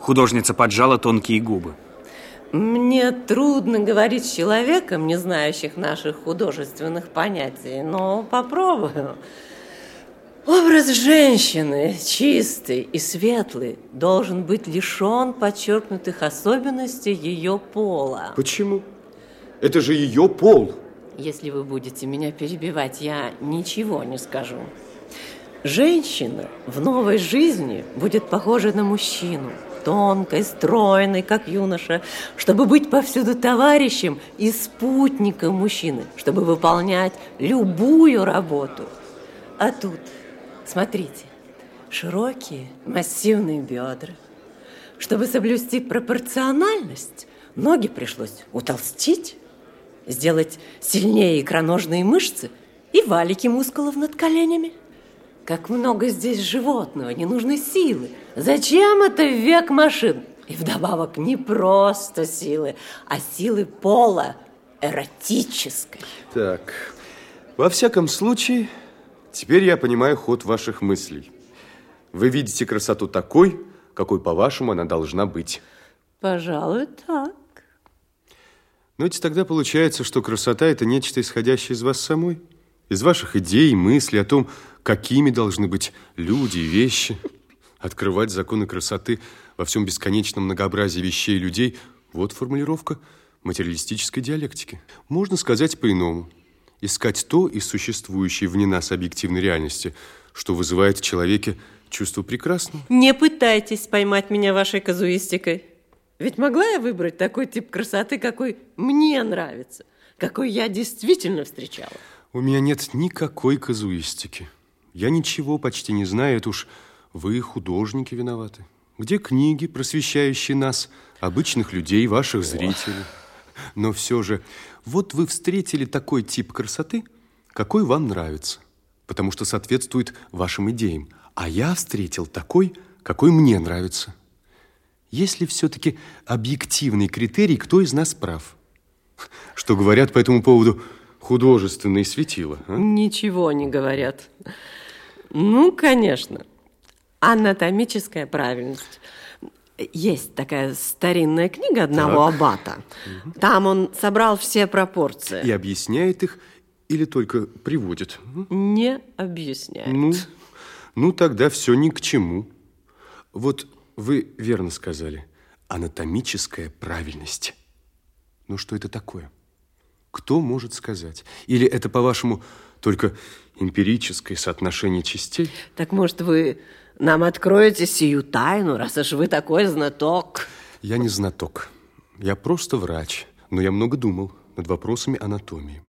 Художница поджала тонкие губы. Мне трудно говорить с человеком, не знающих наших художественных понятий, но попробую. Образ женщины, чистый и светлый, должен быть лишен подчеркнутых особенностей ее пола. Почему? Это же ее пол. Если вы будете меня перебивать, я ничего не скажу. Женщина в новой жизни будет похожа на мужчину – тонкой, стройной, как юноша, чтобы быть повсюду товарищем и спутником мужчины, чтобы выполнять любую работу. А тут, смотрите, широкие, массивные бедра. Чтобы соблюсти пропорциональность, ноги пришлось утолстить, сделать сильнее икроножные мышцы и валики мускулов над коленями. Как много здесь животного, ненужной силы. Зачем это век машин? И вдобавок не просто силы, а силы пола, эротической. Так, во всяком случае, теперь я понимаю ход ваших мыслей. Вы видите красоту такой, какой, по-вашему, она должна быть. Пожалуй, так. Но ведь тогда получается, что красота – это нечто, исходящее из вас самой из ваших идей, мыслей о том, какими должны быть люди и вещи. Открывать законы красоты во всем бесконечном многообразии вещей и людей – вот формулировка материалистической диалектики. Можно сказать по-иному. Искать то из существующей вне нас объективной реальности, что вызывает в человеке чувство прекрасного. Не пытайтесь поймать меня вашей казуистикой. Ведь могла я выбрать такой тип красоты, какой мне нравится, какой я действительно встречала? У меня нет никакой казуистики. Я ничего почти не знаю, это уж вы, художники, виноваты. Где книги, просвещающие нас, обычных людей, ваших зрителей? Но все же, вот вы встретили такой тип красоты, какой вам нравится, потому что соответствует вашим идеям. А я встретил такой, какой мне нравится. Есть ли все-таки объективный критерий, кто из нас прав? Что говорят по этому поводу – художественные светила. А? Ничего не говорят. Ну, конечно. Анатомическая правильность. Есть такая старинная книга одного так. аббата. Там он собрал все пропорции. И объясняет их или только приводит? Не объясняет. Ну, ну тогда все ни к чему. Вот вы верно сказали. Анатомическая правильность. Ну, что это такое? Кто может сказать? Или это, по-вашему, только эмпирическое соотношение частей? Так, может, вы нам откроете сию тайну, раз уж вы такой знаток? Я не знаток. Я просто врач, но я много думал над вопросами анатомии.